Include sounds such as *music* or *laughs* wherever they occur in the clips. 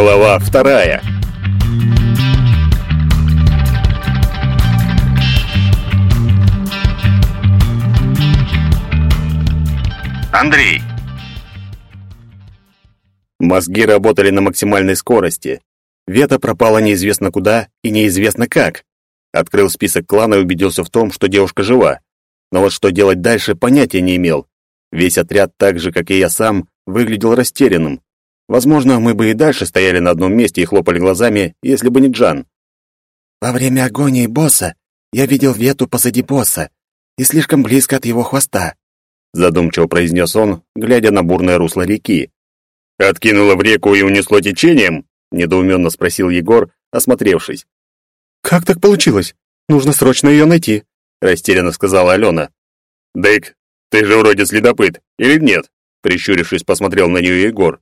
Глава вторая. Андрей. Мозги работали на максимальной скорости. Вета пропала неизвестно куда и неизвестно как. Открыл список клана и убедился в том, что девушка жива. Но вот что делать дальше, понятия не имел. Весь отряд, так же, как и я сам, выглядел растерянным. Возможно, мы бы и дальше стояли на одном месте и хлопали глазами, если бы не Джан. Во время агонии босса я видел Вету позади босса и слишком близко от его хвоста, задумчиво произнес он, глядя на бурное русло реки. Откинуло в реку и унесло течением? недоуменно спросил Егор, осмотревшись. Как так получилось? Нужно срочно ее найти, растерянно сказала Алена. Дэйк, ты же вроде следопыт, или нет? прищурившись, посмотрел на нее Егор.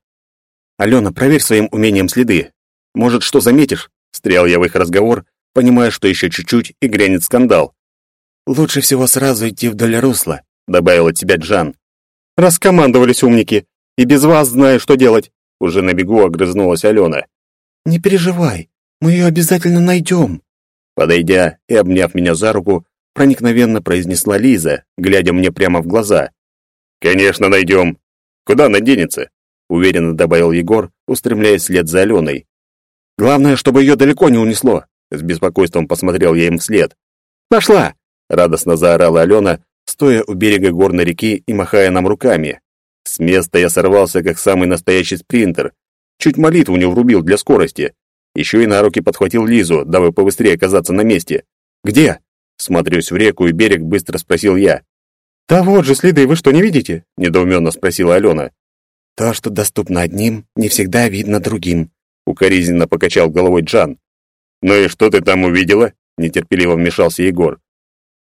Алена, проверь своим умением следы. Может, что заметишь? Стрял я в их разговор, понимая, что еще чуть-чуть и грянет скандал. Лучше всего сразу идти вдоль русла, добавил от себя Джан. Раскомандовались умники, и без вас знаю, что делать. Уже на бегу огрызнулась Алена. Не переживай, мы ее обязательно найдем. Подойдя и обняв меня за руку, проникновенно произнесла Лиза, глядя мне прямо в глаза. «Конечно найдем. Куда она денется? Уверенно добавил Егор, устремляясь вслед за Аленой. Главное, чтобы ее далеко не унесло. С беспокойством посмотрел я им вслед. Нашла! радостно заорала Алена, стоя у берега горной реки и махая нам руками. С места я сорвался, как самый настоящий спринтер. Чуть молитву не врубил для скорости. Еще и на руки подхватил Лизу, дабы побыстрее оказаться на месте. «Где?» Смотрюсь в реку и берег, быстро спросил я. «Да вот же следы, вы что, не видите?» Недоуменно спросила Алена. То, что доступно одним, не всегда видно другим, укоризненно покачал головой Джан. Ну и что ты там увидела? нетерпеливо вмешался Егор.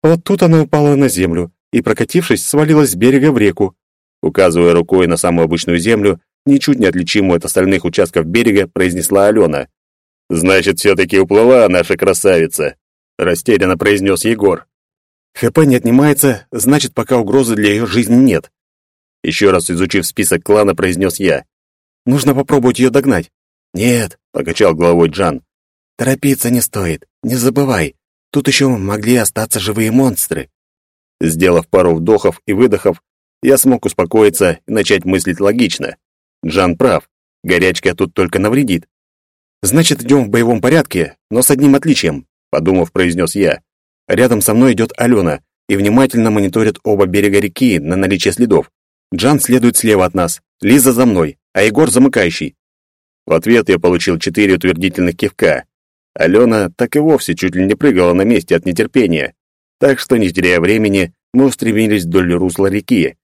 Вот тут она упала на землю и, прокатившись, свалилась с берега в реку. Указывая рукой на самую обычную землю, ничуть не отличимую от остальных участков берега, произнесла Алена. «Значит, все-таки уплыла наша красавица», — растерянно произнес Егор. «ХП не отнимается, значит, пока угрозы для ее жизни нет. Еще раз изучив список клана, произнес я. «Нужно попробовать ее догнать». «Нет», — покачал головой Джан. «Торопиться не стоит. Не забывай, тут еще могли остаться живые монстры». Сделав пару вдохов и выдохов, я смог успокоиться и начать мыслить логично. Джан прав. Горячка тут только навредит. «Значит, идем в боевом порядке, но с одним отличием», — подумав, произнес я. Рядом со мной идет Алена и внимательно мониторит оба берега реки на наличие следов. Джан следует слева от нас, Лиза за мной, а Егор замыкающий. В ответ я получил четыре утвердительных кивка. Алена так и вовсе чуть ли не прыгала на месте от нетерпения. Так что, не теряя времени, мы устремились вдоль русла реки.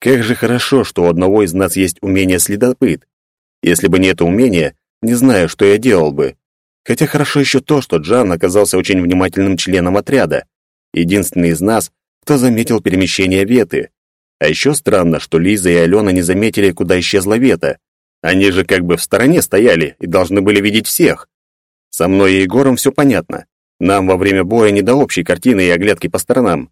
Как же хорошо, что у одного из нас есть умение следопыт. Если бы не это умение, не знаю, что я делал бы. Хотя хорошо еще то, что Джан оказался очень внимательным членом отряда. Единственный из нас, кто заметил перемещение Веты. А еще странно, что Лиза и Алена не заметили, куда исчезла Вета. Они же как бы в стороне стояли и должны были видеть всех. Со мной и Егором все понятно. Нам во время боя не до общей картины и оглядки по сторонам.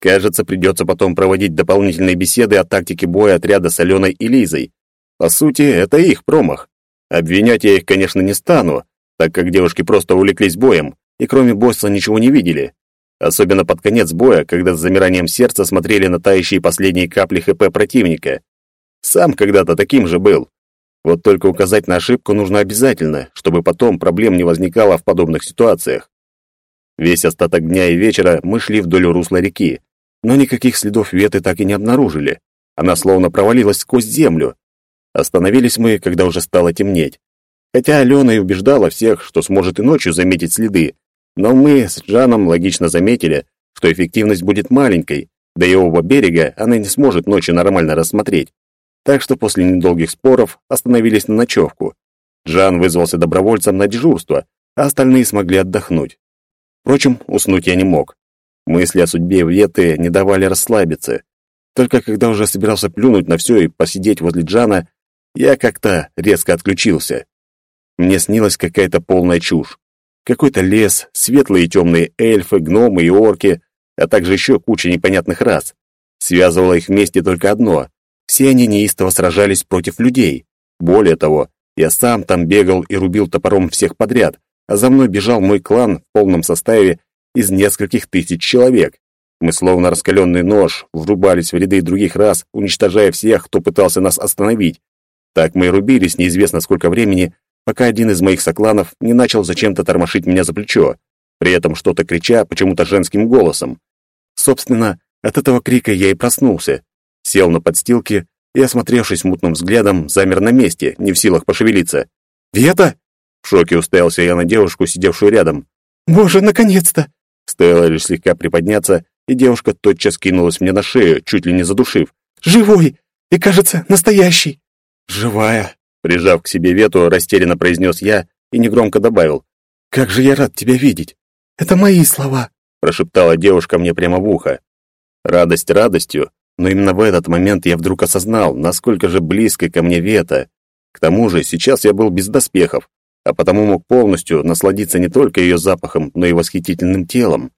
Кажется, придется потом проводить дополнительные беседы о тактике боя отряда с Аленой и Лизой. По сути, это их промах. Обвинять я их, конечно, не стану, так как девушки просто увлеклись боем и кроме босса ничего не видели. Особенно под конец боя, когда с замиранием сердца смотрели на тающие последние капли ХП противника. Сам когда-то таким же был. Вот только указать на ошибку нужно обязательно, чтобы потом проблем не возникало в подобных ситуациях. Весь остаток дня и вечера мы шли вдоль русла реки, но никаких следов Веты так и не обнаружили. Она словно провалилась сквозь землю. Остановились мы, когда уже стало темнеть. Хотя Алена и убеждала всех, что сможет и ночью заметить следы, но мы с Джаном логично заметили, что эффективность будет маленькой, да и оба берега она не сможет ночью нормально рассмотреть. Так что после недолгих споров остановились на ночевку. Джан вызвался добровольцем на дежурство, а остальные смогли отдохнуть. Впрочем, уснуть я не мог. Мысли о судьбе Веты не давали расслабиться. Только когда уже собирался плюнуть на все и посидеть возле Джана, я как-то резко отключился. Мне снилась какая-то полная чушь. Какой-то лес, светлые и темные эльфы, гномы и орки, а также еще куча непонятных рас. Связывало их вместе только одно. Все они неистово сражались против людей. Более того, Я сам там бегал и рубил топором всех подряд, а за мной бежал мой клан в полном составе из нескольких тысяч человек. Мы, словно раскаленный нож, врубались в ряды других рас, уничтожая всех, кто пытался нас остановить. Так мы и рубились неизвестно сколько времени, пока один из моих сокланов не начал зачем-то тормошить меня за плечо, при этом что-то крича почему-то женским голосом. Собственно, от этого крика я и проснулся. Сел на подстилке и, осмотревшись мутным взглядом, замер на месте, не в силах пошевелиться. «Вета!» В шоке уставился я на девушку, сидевшую рядом. «Боже, наконец-то!» Стоило лишь слегка приподняться, и девушка тотчас кинулась мне на шею, чуть ли не задушив. «Живой! И, кажется, настоящий!» «Живая!» Прижав к себе Вету, растерянно произнес я и негромко добавил. «Как же я рад тебя видеть!» «Это мои слова!» прошептала девушка мне прямо в ухо. Радость радостью, но именно в этот момент я вдруг осознал, насколько же близко ко мне Вета. К тому же сейчас я был без доспехов, а потому мог полностью насладиться не только ее запахом, но и восхитительным телом.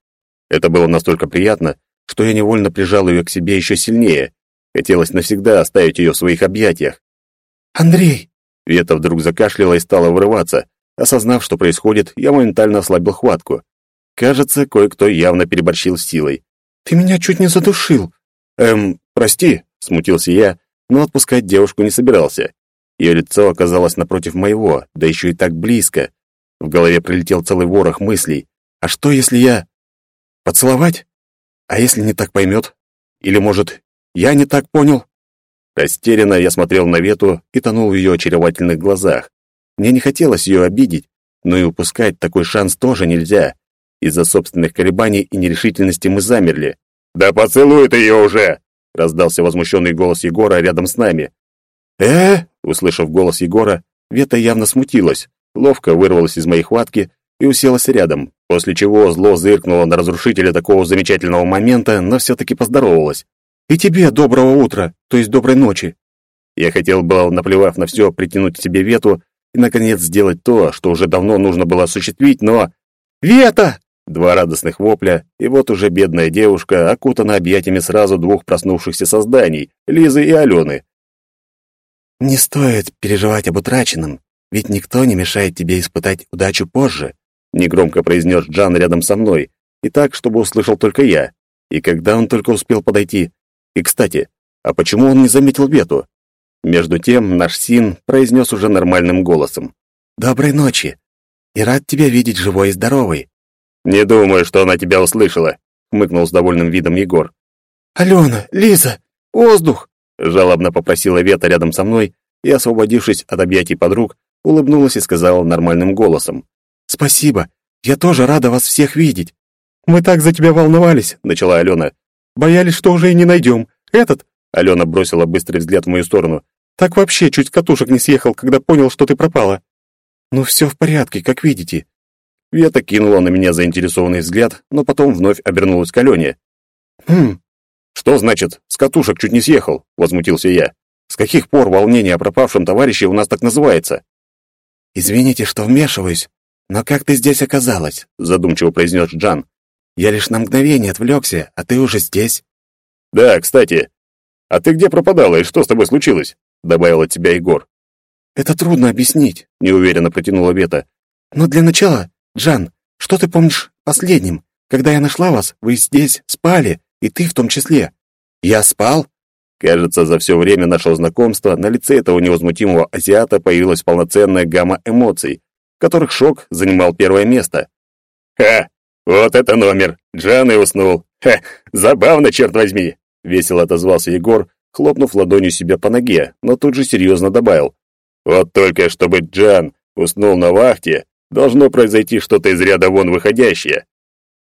Это было настолько приятно, что я невольно прижал ее к себе еще сильнее. Хотелось навсегда оставить ее в своих объятиях. «Андрей!» Вета вдруг закашляла и стала вырываться. Осознав, что происходит, я моментально ослабил хватку. Кажется, кое-кто явно переборщил с силой. «Ты меня чуть не задушил!» «Эм, прости», — смутился я, но отпускать девушку не собирался. Ее лицо оказалось напротив моего, да еще и так близко. В голове прилетел целый ворох мыслей. «А что, если я...» «Поцеловать? А если не так поймет? Или, может, я не так понял?» Растерянно я смотрел на Вету и тонул в ее очаровательных глазах. Мне не хотелось ее обидеть, но и упускать такой шанс тоже нельзя. Из-за собственных колебаний и нерешительности мы замерли. «Да поцелуй ты ее уже!» — раздался возмущенный голос Егора рядом с нами. «Э?» — услышав голос Егора, Вета явно смутилась, ловко вырвалась из моей хватки и уселась рядом, после чего зло зыркнуло на разрушителя такого замечательного момента, но все-таки поздоровалась. «И тебе доброго утра, то есть доброй ночи!» Я хотел был, наплевав на все, притянуть к себе Вету и, наконец, сделать то, что уже давно нужно было осуществить, но... «Вета!» Два радостных вопля, и вот уже бедная девушка окутана объятиями сразу двух проснувшихся созданий, Лизы и Алены. «Не стоит переживать об утраченном, ведь никто не мешает тебе испытать удачу позже», негромко произнес Джан рядом со мной, и так, чтобы услышал только я. И когда он только успел подойти. И, кстати, а почему он не заметил Вету? Между тем наш Син произнес уже нормальным голосом. «Доброй ночи, и рад тебя видеть живой и здоровой. «Не думаю, что она тебя услышала», — хмыкнул с довольным видом Егор. «Алена, Лиза, воздух!» — жалобно попросила Вета рядом со мной и, освободившись от объятий подруг, улыбнулась и сказала нормальным голосом. «Спасибо, я тоже рада вас всех видеть». «Мы так за тебя волновались», — начала Алена. «Боялись, что уже и не найдем. Этот...» — Алена бросила быстрый взгляд в мою сторону. «Так вообще чуть катушек не съехал, когда понял, что ты пропала». «Ну все в порядке, как видите. Вета кинула на меня заинтересованный взгляд, но потом вновь обернулась к Алене. «Хм, что значит, с катушек чуть не съехал?» — возмутился я. «С каких пор волнение о пропавшем товарище у нас так называется?» «Извините, что вмешиваюсь, но как ты здесь оказалась?» — задумчиво произнес Джан. «Я лишь на мгновение отвлекся, а ты уже здесь». «Да, кстати. А ты где пропадала и что с тобой случилось?» — добавил от тебя Егор. «Это трудно объяснить», — неуверенно протянула Вета. «Но для начала «Жан, что ты помнишь последним? Когда я нашла вас, вы здесь спали, и ты в том числе». «Я спал?» Кажется, за все время нашего знакомства на лице этого невозмутимого азиата появилась полноценная гамма эмоций, в которых шок занимал первое место. «Ха! Вот это номер! Джан и уснул! Ха! Забавно, черт возьми!» Весело отозвался Егор, хлопнув ладонью себя по ноге, но тут же серьезно добавил. «Вот только чтобы Джан уснул на вахте, Должно произойти что-то из ряда вон выходящее.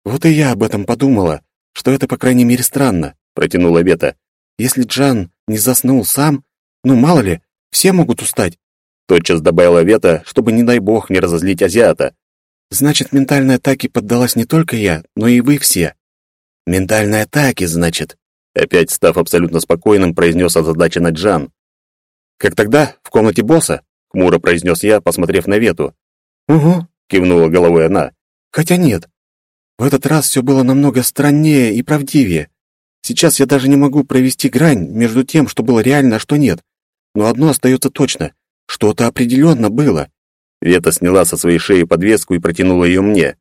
Вот и я об этом подумала, что это, по крайней мере, странно, протянула Бета. Если Джан не заснул сам, ну мало ли, все могут устать. Тотчас добавила Вета, чтобы, не дай бог, не разозлить азиата. Значит, ментальной атаке поддалась не только я, но и вы все. Ментальной атаке, значит. Опять став абсолютно спокойным, произнес озадаченный Джан. «Как тогда, в комнате босса?» — хмуро произнес я, посмотрев на Вету. «Угу», — кивнула головой она. «Хотя нет. В этот раз все было намного страннее и правдивее. Сейчас я даже не могу провести грань между тем, что было реально, а что нет. Но одно остается точно. что-то определенно было. Вета сняла со своей шеи подвеску и протянула ее мне.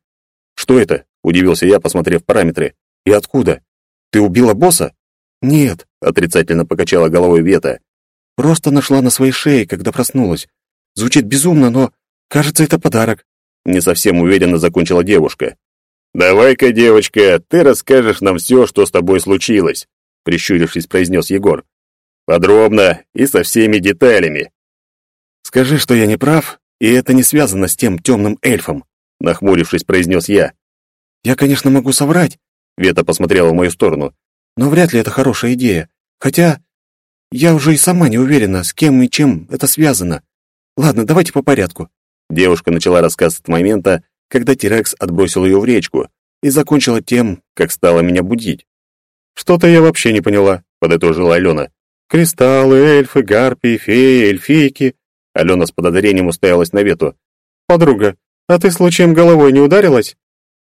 «Что это?» — удивился я, посмотрев параметры. «И откуда? Ты убила босса?» «Нет», — отрицательно покачала головой Вета. «Просто нашла на своей шее, когда проснулась. Звучит безумно, но, кажется, это подарок». Не совсем уверенно закончила девушка. «Давай-ка, девочка, ты расскажешь нам все, что с тобой случилось», прищурившись, произнес Егор. «Подробно и со всеми деталями». «Скажи, что я не прав, и это не связано с тем темным эльфом», нахмурившись, произнес я. «Я, конечно, могу соврать», Вета посмотрела в мою сторону, «но вряд ли это хорошая идея. Хотя я уже и сама не уверена, с кем и чем это связано. Ладно, давайте по порядку». Девушка начала рассказ с момента, когда Тирекс отбросил ее в речку, и закончила тем, как стала меня будить. «Что-то я вообще не поняла», — подытожила Алена. «Кристаллы, эльфы, гарпии, феи, эльфийки». Алена с подозрением уставилась на Вету. «Подруга, а ты случаем головой не ударилась?»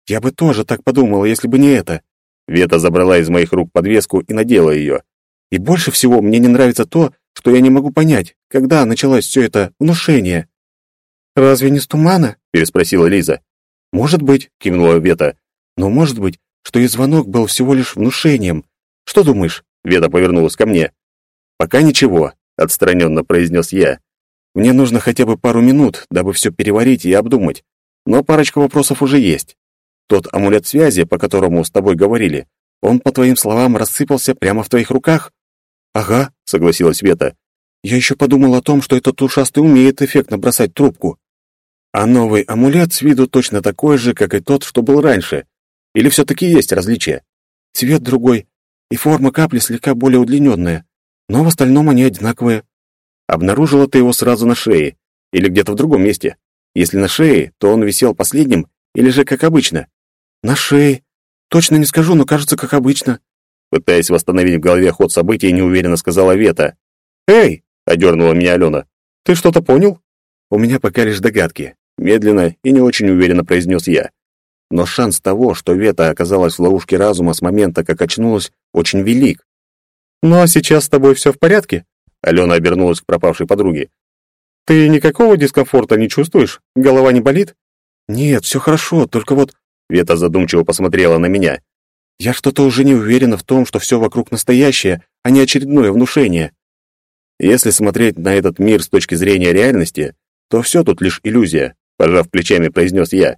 «Я бы тоже так подумала, если бы не это». Вета забрала из моих рук подвеску и надела ее. «И больше всего мне не нравится то, что я не могу понять, когда началось все это внушение». «Разве не с тумана?» — переспросила Лиза. «Может быть», — кивнула Вета. «Но может быть, что и звонок был всего лишь внушением. Что думаешь?» — Вета повернулась ко мне. «Пока ничего», — отстраненно произнес я. «Мне нужно хотя бы пару минут, дабы все переварить и обдумать. Но парочка вопросов уже есть. Тот амулет связи, по которому с тобой говорили, он, по твоим словам, рассыпался прямо в твоих руках?» «Ага», — согласилась Вета. «Я еще подумал о том, что этот ушастый умеет эффектно бросать трубку. А новый амулет с виду точно такой же, как и тот, что был раньше. Или все-таки есть различия? Цвет другой, и форма капли слегка более удлиненная, но в остальном они одинаковые. Обнаружила ты его сразу на шее или где-то в другом месте? Если на шее, то он висел последним или же как обычно? На шее. Точно не скажу, но кажется, как обычно. Пытаясь восстановить в голове ход событий, неуверенно сказала Вета. «Эй!» — одернула меня Алена. «Ты что-то понял?» «У меня пока лишь догадки медленно и не очень уверенно произнес я. Но шанс того, что Вета оказалась в ловушке разума с момента, как очнулась, очень велик. «Ну а сейчас с тобой все в порядке?» Алена обернулась к пропавшей подруге. «Ты никакого дискомфорта не чувствуешь? Голова не болит?» «Нет, все хорошо, только вот...» Вета задумчиво посмотрела на меня. «Я что-то уже не уверена в том, что все вокруг настоящее, а не очередное внушение. Если смотреть на этот мир с точки зрения реальности, то все тут лишь иллюзия пожав плечами, произнес я.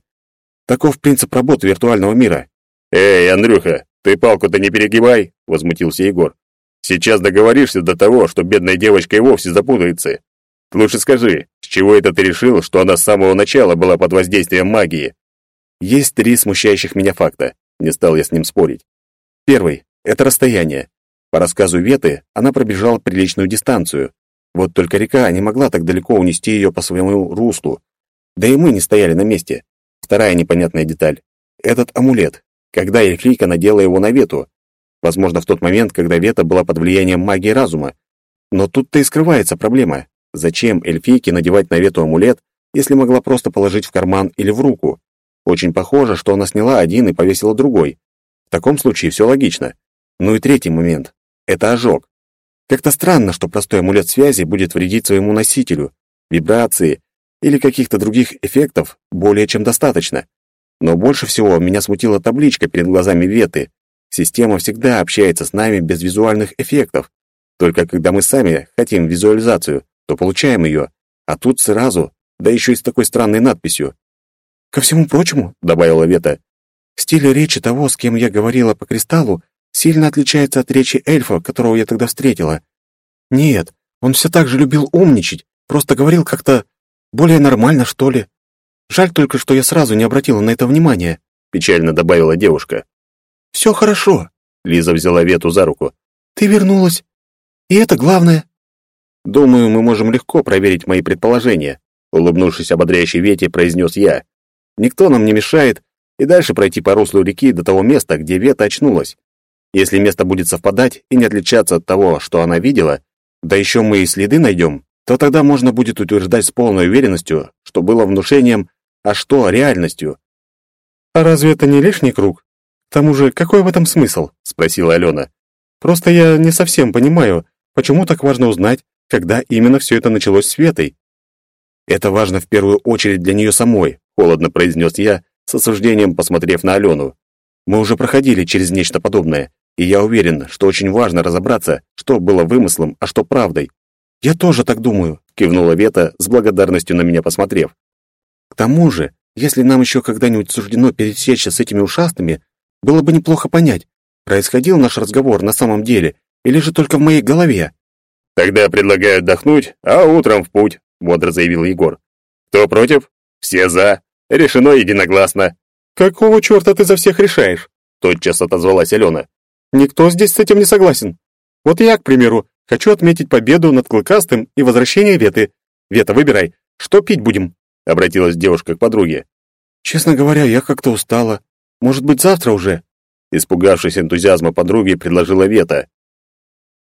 Таков принцип работы виртуального мира. Эй, Андрюха, ты палку-то не перегибай, возмутился Егор. Сейчас договоришься до того, что бедная девочка и вовсе запутается. Лучше скажи, с чего это ты решил, что она с самого начала была под воздействием магии? Есть три смущающих меня факта. Не стал я с ним спорить. Первый — это расстояние. По рассказу Веты, она пробежала приличную дистанцию. Вот только река не могла так далеко унести ее по своему руслу, да и мы не стояли на месте. Вторая непонятная деталь. Этот амулет. Когда эльфийка надела его на Вету? Возможно, в тот момент, когда Вета была под влиянием магии разума. Но тут-то и скрывается проблема. Зачем эльфийке надевать на Вету амулет, если могла просто положить в карман или в руку? Очень похоже, что она сняла один и повесила другой. В таком случае все логично. Ну и третий момент. Это ожог. Как-то странно, что простой амулет связи будет вредить своему носителю. Вибрации, или каких-то других эффектов более чем достаточно. Но больше всего меня смутила табличка перед глазами Веты. Система всегда общается с нами без визуальных эффектов. Только когда мы сами хотим визуализацию, то получаем ее. А тут сразу, да еще и с такой странной надписью. «Ко всему прочему», — добавила Вета, «стиль речи того, с кем я говорила по кристаллу, сильно отличается от речи эльфа, которого я тогда встретила. Нет, он все так же любил умничать, просто говорил как-то более нормально, что ли? Жаль только, что я сразу не обратила на это внимания», — печально добавила девушка. «Все хорошо», — Лиза взяла Вету за руку. «Ты вернулась. И это главное». «Думаю, мы можем легко проверить мои предположения», — улыбнувшись ободряющей Вете, произнес я. «Никто нам не мешает и дальше пройти по руслу реки до того места, где Вета очнулась. Если место будет совпадать и не отличаться от того, что она видела, да еще мы и следы найдем, то тогда можно будет утверждать с полной уверенностью, что было внушением, а что реальностью. «А разве это не лишний круг? Тому же, какой в этом смысл?» — спросила Алена. «Просто я не совсем понимаю, почему так важно узнать, когда именно все это началось с Светой. Это важно в первую очередь для нее самой, холодно произнес я, с осуждением посмотрев на Алену. Мы уже проходили через нечто подобное, и я уверен, что очень важно разобраться, что было вымыслом, а что правдой. Я тоже так думаю, кивнула Вета, с благодарностью на меня посмотрев. К тому же, если нам еще когда-нибудь суждено пересечься с этими ушастыми, было бы неплохо понять, происходил наш разговор на самом деле или же только в моей голове. Тогда предлагаю отдохнуть, а утром в путь, бодро заявил Егор. Кто против? Все за. Решено единогласно. Какого черта ты за всех решаешь? Тотчас отозвалась Алена. Никто здесь с этим не согласен. Вот я, к примеру, хочу отметить победу над Клыкастым и возвращение Веты. Вета, выбирай, что пить будем? Обратилась девушка к подруге. Честно говоря, я как-то устала. Может быть, завтра уже? Испугавшись энтузиазма подруги, предложила Вета.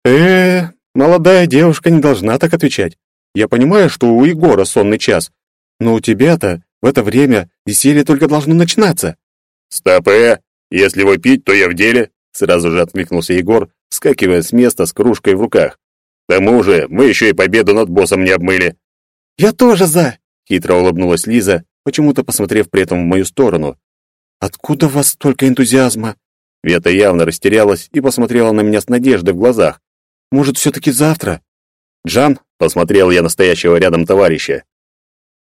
э молодая девушка не должна так отвечать. Я понимаю, что у Егора сонный час, но у тебя-то в это время веселье только должно начинаться. Стоп, э! Если вы пить, то я в деле, сразу же откликнулся Егор, скакивая с места с кружкой в руках. К тому же, мы еще и победу над боссом не обмыли. Я тоже за, хитро улыбнулась Лиза, почему-то посмотрев при этом в мою сторону. Откуда у вас столько энтузиазма? Вета явно растерялась и посмотрела на меня с надеждой в глазах. Может, все таки завтра? Джан, посмотрел я настоящего рядом товарища.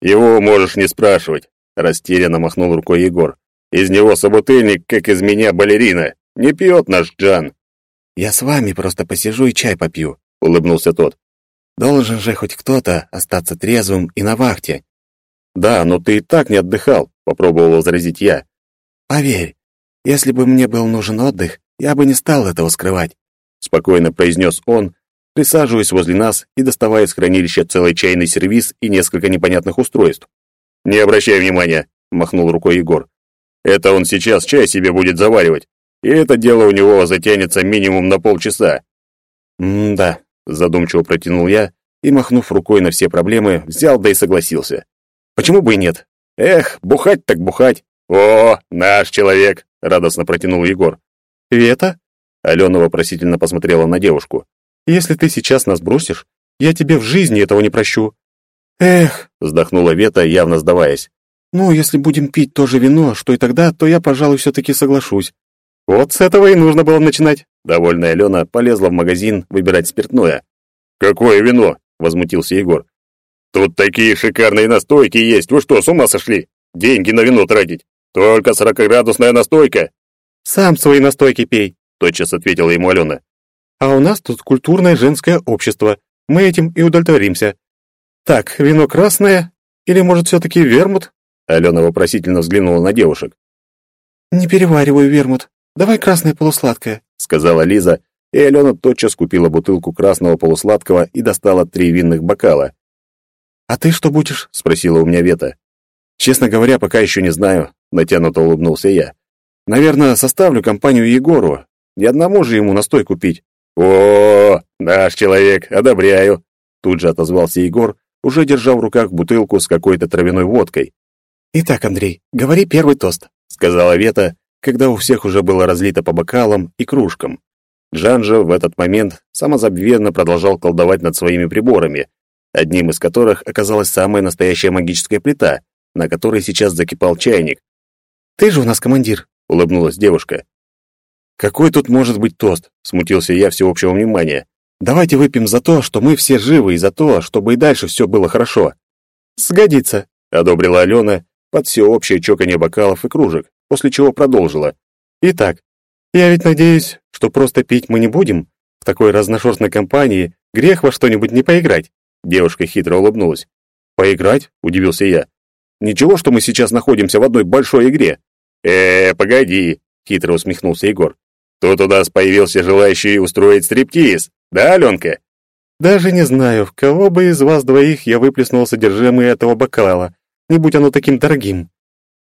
Его можешь не спрашивать, растерянно махнул рукой Егор. Из него собутыльник, как из меня балерина. Не пьет наш Джан. Я с вами просто посижу и чай попью, улыбнулся тот. Должен же хоть кто-то остаться трезвым и на вахте. Да, но ты и так не отдыхал, попробовал возразить я. Поверь, если бы мне был нужен отдых, я бы не стал этого скрывать, спокойно произнес он, присаживаясь возле нас и доставая из хранилища целый чайный сервиз и несколько непонятных устройств. «Не обращай внимания», — махнул рукой Егор. «Это он сейчас чай себе будет заваривать, и это дело у него затянется минимум на полчаса». «М-да», — задумчиво протянул я и, махнув рукой на все проблемы, взял да и согласился. «Почему бы и нет? Эх, бухать так бухать!» «О, наш человек!» — радостно протянул Егор. «Вета?» — Алена вопросительно посмотрела на девушку. Если ты сейчас нас бросишь, я тебе в жизни этого не прощу». «Эх», — вздохнула Вета, явно сдаваясь. «Ну, если будем пить то же вино, что и тогда, то я, пожалуй, все-таки соглашусь». «Вот с этого и нужно было начинать». Довольная Алена полезла в магазин выбирать спиртное. «Какое вино?» — возмутился Егор. «Тут такие шикарные настойки есть. Вы что, с ума сошли? Деньги на вино тратить. Только сорокоградусная настойка». «Сам свои настойки пей», — тотчас ответила ему Алена. А у нас тут культурное женское общество. Мы этим и удовлетворимся. Так, вино красное или, может, все-таки вермут?» Алена вопросительно взглянула на девушек. «Не перевариваю вермут. Давай красное полусладкое», — сказала Лиза, и Алена тотчас купила бутылку красного полусладкого и достала три винных бокала. «А ты что будешь?» — спросила у меня Вета. «Честно говоря, пока еще не знаю», — натянуто улыбнулся я. «Наверное, составлю компанию Егору. Не одному же ему настой купить. «О, наш человек, одобряю!» Тут же отозвался Егор, уже держа в руках бутылку с какой-то травяной водкой. «Итак, Андрей, говори первый тост», — сказала Вета, когда у всех уже было разлито по бокалам и кружкам. Джан же в этот момент самозабвенно продолжал колдовать над своими приборами, одним из которых оказалась самая настоящая магическая плита, на которой сейчас закипал чайник. «Ты же у нас командир», — улыбнулась девушка. «Какой тут может быть тост?» — смутился я всеобщего внимания. «Давайте выпьем за то, что мы все живы, и за то, чтобы и дальше все было хорошо». «Сгодится», — одобрила Алена под всеобщее чоканье бокалов и кружек, после чего продолжила. «Итак, я ведь надеюсь, что просто пить мы не будем. В такой разношерстной компании грех во что-нибудь не поиграть». Девушка хитро улыбнулась. «Поиграть?» — удивился я. «Ничего, что мы сейчас находимся в одной большой игре». «Э, погоди», — хитро усмехнулся Егор. Тут у нас появился желающий устроить стриптиз, да, Аленка?» «Даже не знаю, в кого бы из вас двоих я выплеснул содержимое этого бокала, не будь оно таким дорогим».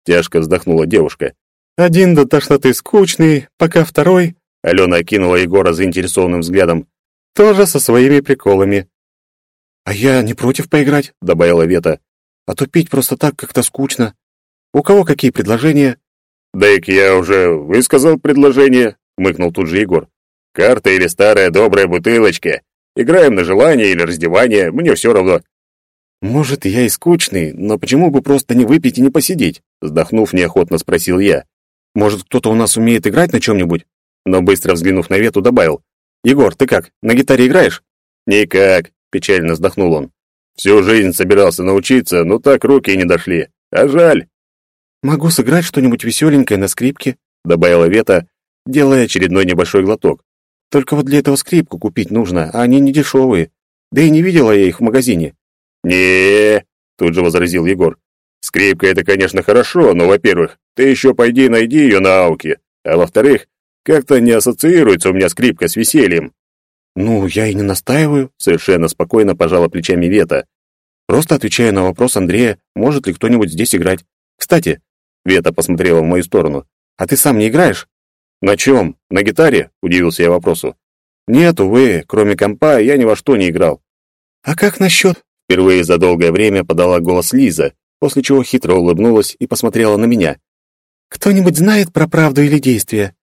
Тяжко вздохнула девушка. «Один до тошноты скучный, пока второй...» Алена окинула Егора заинтересованным взглядом. «Тоже со своими приколами». «А я не против поиграть», — добавила Вета. «А то пить просто так как-то скучно. У кого какие предложения?» «Дай-ка я уже высказал предложение», — мыкнул тут же Егор. «Карта или старая добрая бутылочка. Играем на желание или раздевание, мне все равно». «Может, я и скучный, но почему бы просто не выпить и не посидеть?» Вздохнув, неохотно спросил я. «Может, кто-то у нас умеет играть на чем-нибудь?» Но быстро взглянув на Вету, добавил. «Егор, ты как, на гитаре играешь?» «Никак», — печально вздохнул он. «Всю жизнь собирался научиться, но так руки и не дошли. А жаль». «Могу сыграть что-нибудь веселенькое на скрипке», — добавила Вета, делая очередной небольшой глоток. «Только вот для этого скрипку купить нужно, а они не дешевые. Да и не видела я их в магазине не тут же возразил Егор. «Скрипка — это, конечно, хорошо, но, во-первых, ты еще пойди найди ее на ауке, а во-вторых, как-то не ассоциируется у меня скрипка с весельем». «Ну, я и не настаиваю», — совершенно спокойно пожала плечами Вета. «Просто отвечаю на вопрос Андрея, может ли кто-нибудь здесь играть. Кстати», — Вета посмотрела в мою сторону, «а ты сам не играешь?» «На чем? На гитаре?» — удивился я вопросу. «Нет, увы, кроме компа я ни во что не играл». «А как насчет Впервые за долгое время подала голос Лиза, после чего хитро улыбнулась и посмотрела на меня. «Кто-нибудь знает про правду или действие?»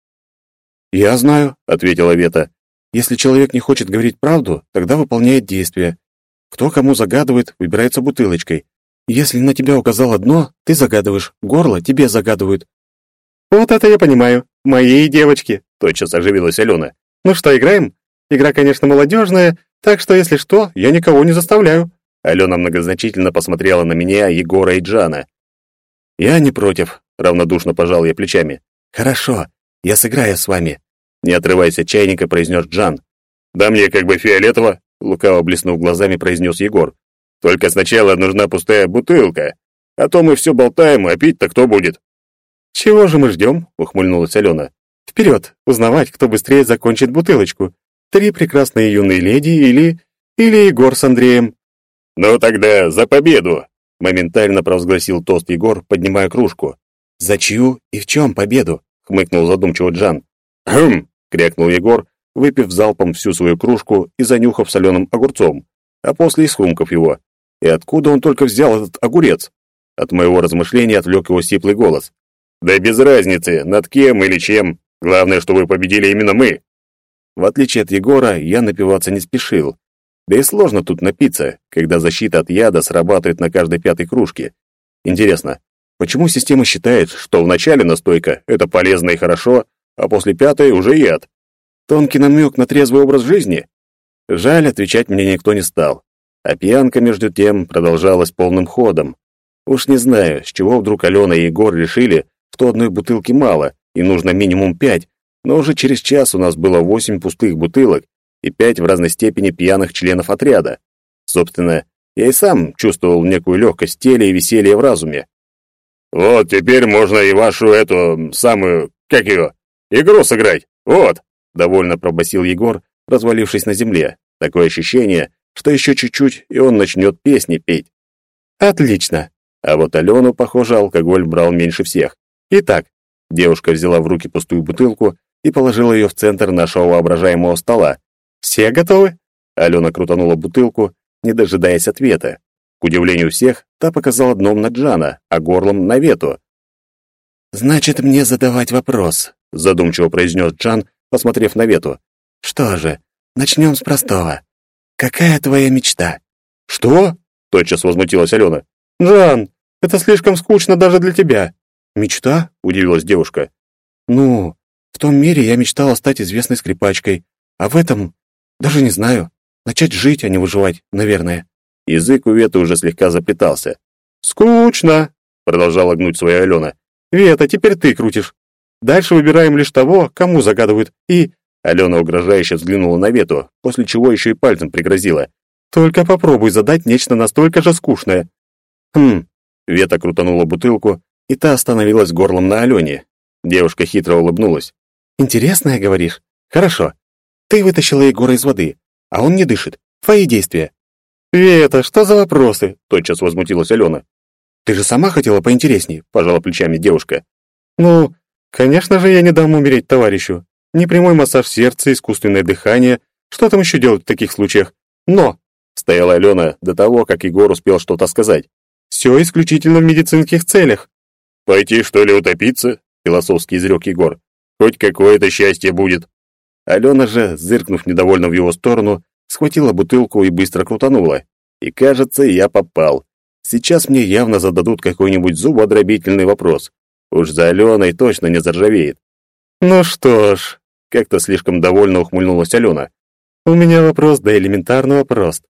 «Я знаю», — ответила Вета. «Если человек не хочет говорить правду, тогда выполняет действие. Кто кому загадывает, выбирается бутылочкой. Если на тебя указало дно, ты загадываешь, горло тебе загадывают». «Вот это я понимаю. Мои девочки», — тотчас оживилась Алена. «Ну что, играем? Игра, конечно, молодежная, так что, если что, я никого не заставляю». Алена многозначительно посмотрела на меня, Егора и Джана. «Я не против», — равнодушно пожал я плечами. «Хорошо, я сыграю с вами», — не отрываясь от чайника, произнес Джан. «Да мне как бы фиолетово», — лукаво блеснув глазами, произнес Егор. «Только сначала нужна пустая бутылка, а то мы все болтаем, а пить-то кто будет?» «Чего же мы ждем?» — ухмыльнулась Алена. «Вперед, узнавать, кто быстрее закончит бутылочку. Три прекрасные юные леди или... или Егор с Андреем». «Ну тогда за победу!» — моментально провозгласил тост Егор, поднимая кружку. «За чью и в чем победу?» — хмыкнул задумчиво Джан. «Хм!» — крякнул Егор, выпив залпом всю свою кружку и занюхав соленым огурцом, а после исхрумков его. И откуда он только взял этот огурец? От моего размышления отвлек его сиплый голос. «Да без разницы, над кем или чем. Главное, что вы победили именно мы». В отличие от Егора, я напиваться не спешил, да и сложно тут напиться, когда защита от яда срабатывает на каждой пятой кружке. Интересно, почему система считает, что в начале настойка — это полезно и хорошо, а после пятой уже яд? Тонкий намек на трезвый образ жизни? Жаль, отвечать мне никто не стал. А пьянка, между тем, продолжалась полным ходом. Уж не знаю, с чего вдруг Алена и Егор решили, что одной бутылки мало, и нужно минимум пять, но уже через час у нас было восемь пустых бутылок, и пять в разной степени пьяных членов отряда. Собственно, я и сам чувствовал некую легкость тела и веселье в разуме. «Вот теперь можно и вашу эту самую, как ее, игру сыграть, вот!» довольно пробасил Егор, развалившись на земле. Такое ощущение, что еще чуть-чуть, и он начнет песни петь. «Отлично!» А вот Алену, похоже, алкоголь брал меньше всех. Итак, девушка взяла в руки пустую бутылку и положила ее в центр нашего воображаемого стола, «Все готовы?» Алена крутанула бутылку, не дожидаясь ответа. К удивлению всех, та показала дном на Джана, а горлом на Вету. «Значит, мне задавать вопрос», — задумчиво произнес Джан, посмотрев на Вету. «Что же, начнем с простого. Какая твоя мечта?» «Что?» — тотчас возмутилась Алена. «Джан, это слишком скучно даже для тебя». «Мечта?» — удивилась девушка. «Ну, в том мире я мечтала стать известной скрипачкой, а в этом даже не знаю. Начать жить, а не выживать, наверное. Язык у Веты уже слегка заплетался. «Скучно!» — продолжала гнуть своя Алена. «Вета, теперь ты крутишь. Дальше выбираем лишь того, кому загадывают, и...» Алена угрожающе взглянула на Вету, после чего еще и пальцем пригрозила. «Только попробуй задать нечто настолько же скучное». «Хм...» Вета крутанула бутылку, и та остановилась горлом на Алене. Девушка хитро улыбнулась. «Интересное, говоришь? Хорошо. Ты вытащила Егора из воды, а он не дышит. Твои действия. «Вета, что за вопросы?» — тотчас возмутилась Алена. «Ты же сама хотела поинтересней», — пожала плечами девушка. «Ну, конечно же, я не дам умереть товарищу. Непрямой массаж сердца, искусственное дыхание. Что там еще делать в таких случаях? Но...» — стояла Алена до того, как Егор успел что-то сказать. «Все исключительно в медицинских целях». «Пойти, что ли, утопиться?» — философски изрек Егор. «Хоть какое-то счастье будет». Алена же, зыркнув недовольно в его сторону, схватила бутылку и быстро крутанула. И кажется, я попал. Сейчас мне явно зададут какой-нибудь зубодробительный вопрос. Уж за Аленой точно не заржавеет. Ну что ж, как-то слишком довольно ухмыльнулась Алена. У меня вопрос да элементарного прост.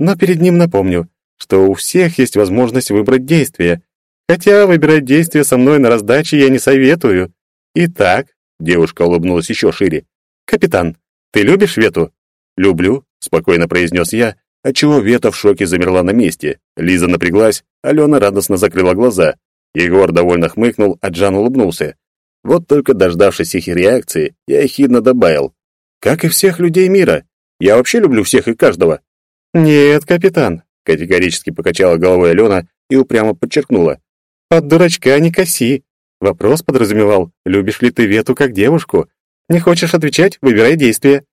Но перед ним напомню, что у всех есть возможность выбрать действие. Хотя выбирать действие со мной на раздаче я не советую. Итак, девушка улыбнулась еще шире. Капитан, ты любишь Вету? Люблю, спокойно произнес я, отчего Вета в шоке замерла на месте. Лиза напряглась, Алена радостно закрыла глаза. Егор довольно хмыкнул, а Джан улыбнулся. Вот только дождавшись их реакции, я ехидно добавил. «Как и всех людей мира. Я вообще люблю всех и каждого». «Нет, капитан», — категорически покачала головой Алена и упрямо подчеркнула. «От дурачка не коси. Вопрос подразумевал, любишь ли ты Вету как девушку. Не хочешь отвечать, выбирай действие».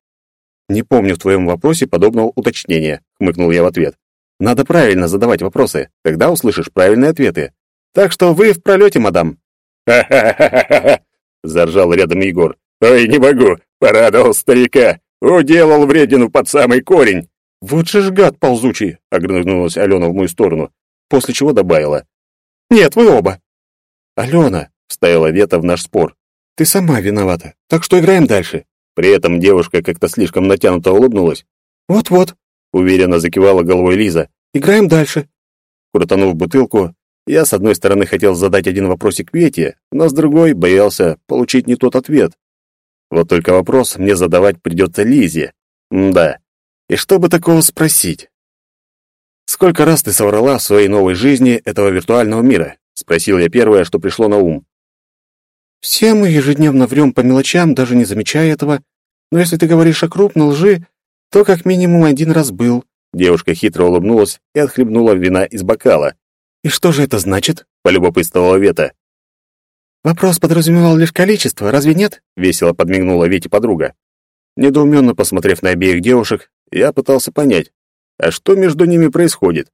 «Не помню в твоем вопросе подобного уточнения», — хмыкнул я в ответ. «Надо правильно задавать вопросы, тогда услышишь правильные ответы. Так что вы в пролете, мадам». «Ха-ха-ха-ха-ха!» *laughs* — заржал рядом Егор. «Ой, не могу! Порадовал старика! Уделал вредину под самый корень!» «Вот же ж гад ползучий!» — огрызнулась Алена в мою сторону, после чего добавила. «Нет, вы оба!» «Алена!» — вставила Вета в наш спор. «Ты сама виновата, так что играем дальше!» При этом девушка как-то слишком натянуто улыбнулась. «Вот-вот!» — уверенно закивала головой Лиза. «Играем дальше!» Крутанув бутылку, я, с одной стороны, хотел задать один вопросик Вете, но с другой боялся получить не тот ответ. Вот только вопрос мне задавать придется Лизе. М да. И что бы такого спросить? «Сколько раз ты соврала в своей новой жизни этого виртуального мира?» — спросил я первое, что пришло на ум. «Все мы ежедневно врем по мелочам, даже не замечая этого. Но если ты говоришь о крупной лжи, то как минимум один раз был». Девушка хитро улыбнулась и отхлебнула вина из бокала. «И что же это значит?» — полюбопытствовала Вета. «Вопрос подразумевал лишь количество, разве нет?» — весело подмигнула Вете подруга. Недоуменно посмотрев на обеих девушек, я пытался понять, а что между ними происходит?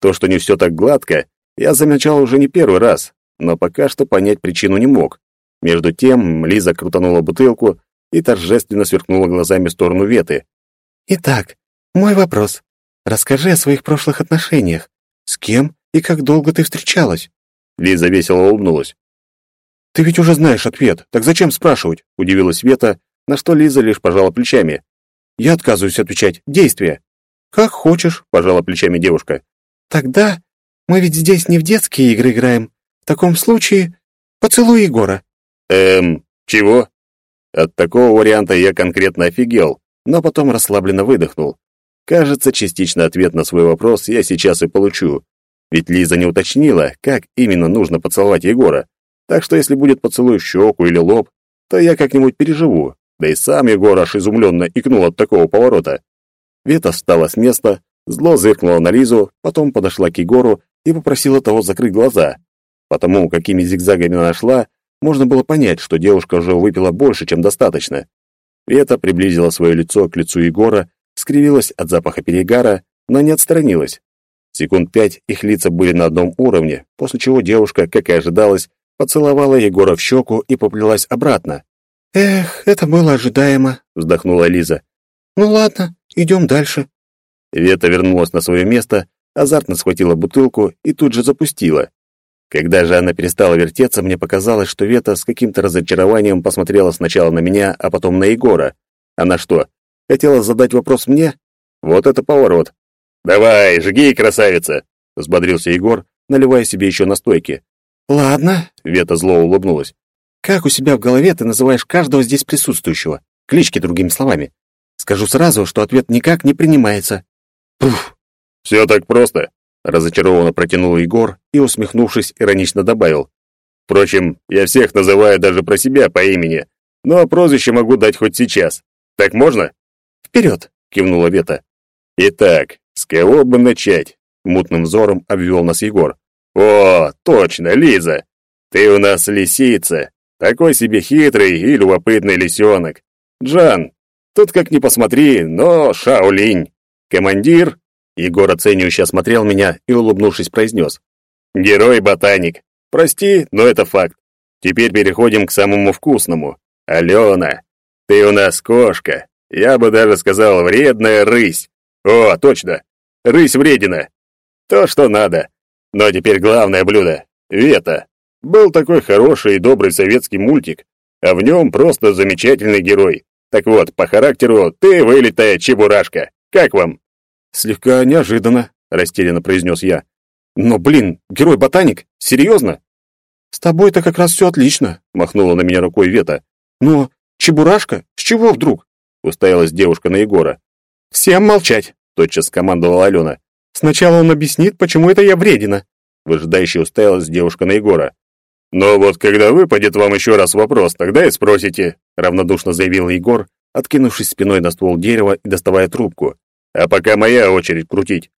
То, что не все так гладко, я замечал уже не первый раз, но пока что понять причину не мог. Между тем Лиза крутанула бутылку и торжественно сверкнула глазами в сторону Веты. «Итак, мой вопрос. Расскажи о своих прошлых отношениях. С кем и как долго ты встречалась?» Лиза весело улыбнулась. «Ты ведь уже знаешь ответ, так зачем спрашивать?» — удивилась Вета, на что Лиза лишь пожала плечами. «Я отказываюсь отвечать. Действие». «Как хочешь», — пожала плечами девушка. «Тогда мы ведь здесь не в детские игры играем. В таком случае поцелуй Егора». «Эм, чего?» От такого варианта я конкретно офигел, но потом расслабленно выдохнул. Кажется, частично ответ на свой вопрос я сейчас и получу. Ведь Лиза не уточнила, как именно нужно поцеловать Егора. Так что если будет поцелуй в щеку или лоб, то я как-нибудь переживу. Да и сам Егор аж изумленно икнул от такого поворота. Вета встала с места, зло зыркнула на Лизу, потом подошла к Егору и попросила того закрыть глаза. Потому, какими зигзагами она шла, можно было понять, что девушка уже выпила больше, чем достаточно. Вета приблизила свое лицо к лицу Егора, скривилась от запаха перегара, но не отстранилась. Секунд пять их лица были на одном уровне, после чего девушка, как и ожидалось, поцеловала Егора в щеку и поплелась обратно. «Эх, это было ожидаемо», — вздохнула Лиза. «Ну ладно, идем дальше». Вета вернулась на свое место, азартно схватила бутылку и тут же запустила. Когда же она перестала вертеться, мне показалось, что Вета с каким-то разочарованием посмотрела сначала на меня, а потом на Егора. Она что, хотела задать вопрос мне? Вот это поворот. «Давай, жги, красавица!» — взбодрился Егор, наливая себе еще настойки. «Ладно», — Вета зло улыбнулась. «Как у себя в голове ты называешь каждого здесь присутствующего? Клички другими словами. Скажу сразу, что ответ никак не принимается». «Пуф! Все так просто!» — разочарованно протянул Егор и, усмехнувшись, иронично добавил. «Впрочем, я всех называю даже про себя по имени, но прозвище могу дать хоть сейчас. Так можно?» «Вперед!» — кивнула Вета. «Итак, с кого бы начать? Мутным взором обвел нас Егор. О, точно, Лиза. Ты у нас лисица. Такой себе хитрый и любопытный лисенок. Джан, тут как ни посмотри, но Шаолинь. Командир? Егор оценивающе осмотрел меня и, улыбнувшись, произнес. Герой-ботаник. Прости, но это факт. Теперь переходим к самому вкусному. Алена, ты у нас кошка. Я бы даже сказал, вредная рысь. О, точно. Рысь вредина. То, что надо. Но теперь главное блюдо — Вета. Был такой хороший и добрый советский мультик, а в нем просто замечательный герой. Так вот, по характеру ты вылитая чебурашка. Как вам? Слегка неожиданно, растерянно произнес я. Но, блин, герой-ботаник? Серьезно? С тобой-то как раз все отлично, махнула на меня рукой Вета. Но чебурашка? С чего вдруг? Уставилась девушка на Егора. Всем молчать, тотчас скомандовала Алена. Сначала он объяснит, почему это я вредина. Выжидающе уставилась девушка на Егора. «Но вот когда выпадет вам еще раз вопрос, тогда и спросите», — равнодушно заявил Егор, откинувшись спиной на ствол дерева и доставая трубку. «А пока моя очередь крутить».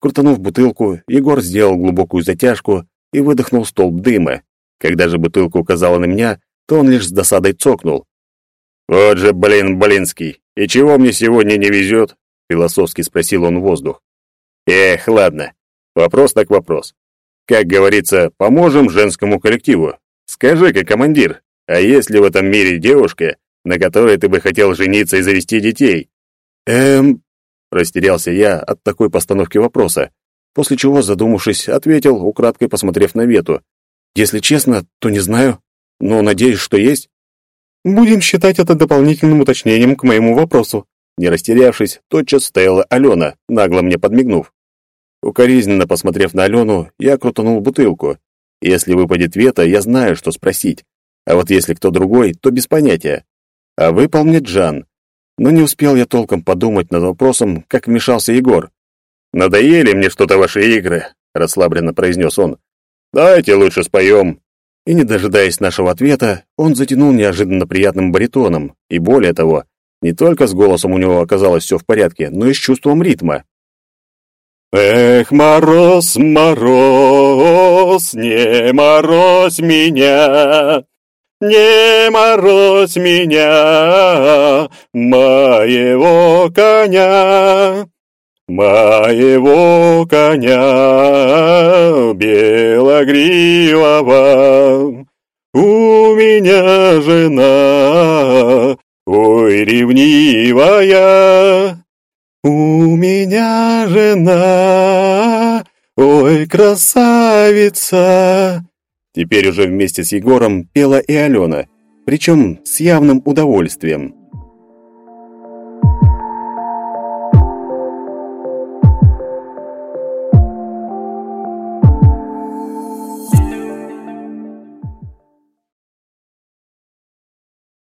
Крутанув бутылку, Егор сделал глубокую затяжку и выдохнул столб дыма. Когда же бутылка указала на меня, то он лишь с досадой цокнул. «Вот же, блин, блинский, и чего мне сегодня не везет?» — философски спросил он воздух. «Эх, ладно, вопрос так вопрос. Как говорится, поможем женскому коллективу. Скажи-ка, командир, а есть ли в этом мире девушка, на которой ты бы хотел жениться и завести детей? Эм, растерялся я от такой постановки вопроса, после чего, задумавшись, ответил, украдкой посмотрев на Вету. Если честно, то не знаю, но надеюсь, что есть. Будем считать это дополнительным уточнением к моему вопросу. Не растерявшись, тотчас стояла Алена, нагло мне подмигнув. Укоризненно посмотрев на Алену, я крутанул бутылку. Если выпадет вето, я знаю, что спросить. А вот если кто другой, то без понятия. А выпал мне Джан. Но не успел я толком подумать над вопросом, как вмешался Егор. «Надоели мне что-то ваши игры», — расслабленно произнес он. «Давайте лучше споем». И, не дожидаясь нашего ответа, он затянул неожиданно приятным баритоном. И более того, не только с голосом у него оказалось все в порядке, но и с чувством ритма. Эх, мороз, мороз, не морозь меня, не морозь меня, моего коня, моего коня белогривого. У меня жена, ой, ревнивая, у меня жена, ой, красавица. Теперь уже вместе с Егором пела и Алена, причем с явным удовольствием.